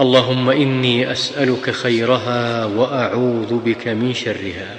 اللهم إني أسألك خيرها وأعوذ بك من شرها.